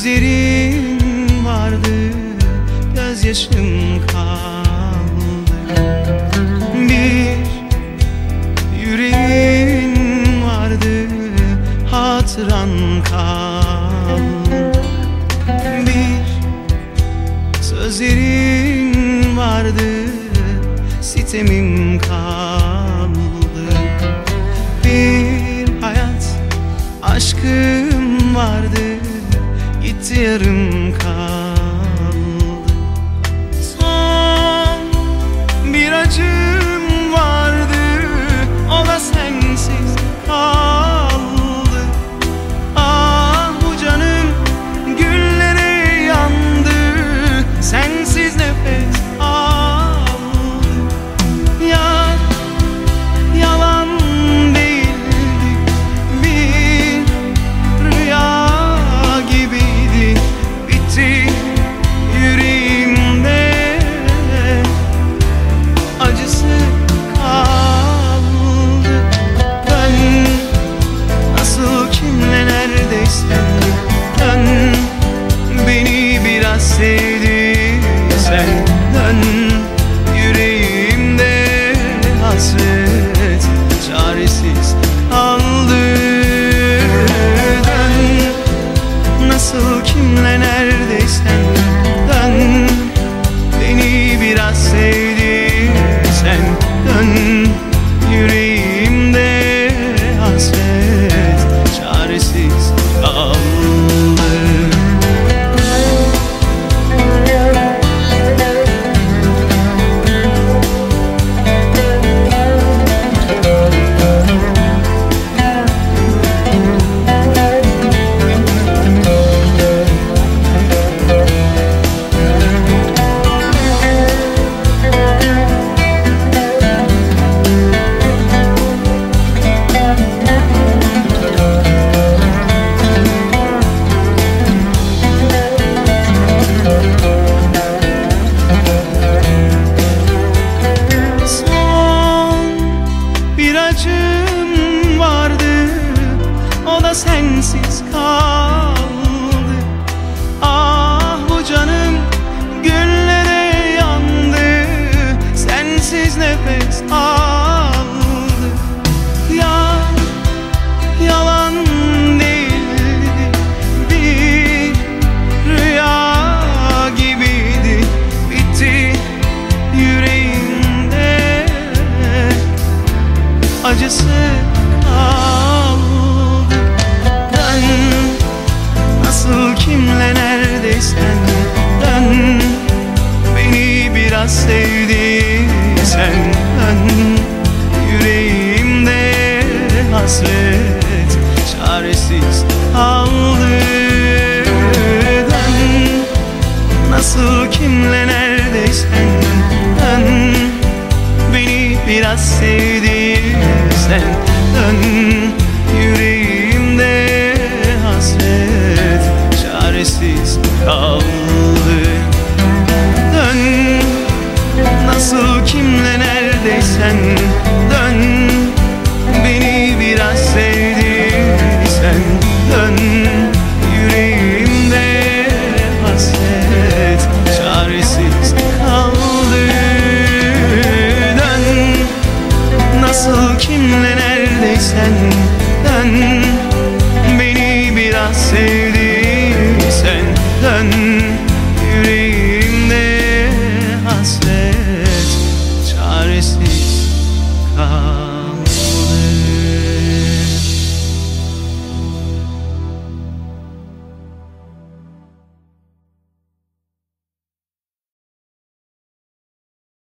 gözlerin vardı Gözyaşım kaldı. Bir yüreğin vardı Hatıran kaldı. Bir sözlerin vardı Sitemim kaldı. Bir hayat aşkım vardı ciarım kal. senses. hasret Çaresiz aldıdan Nasıl kimle neredeysen Dön Beni biraz sevdiysen Dön. Yüreğimde hasret Çaresiz kaldı. Dön. Nasıl kimle neredeysen and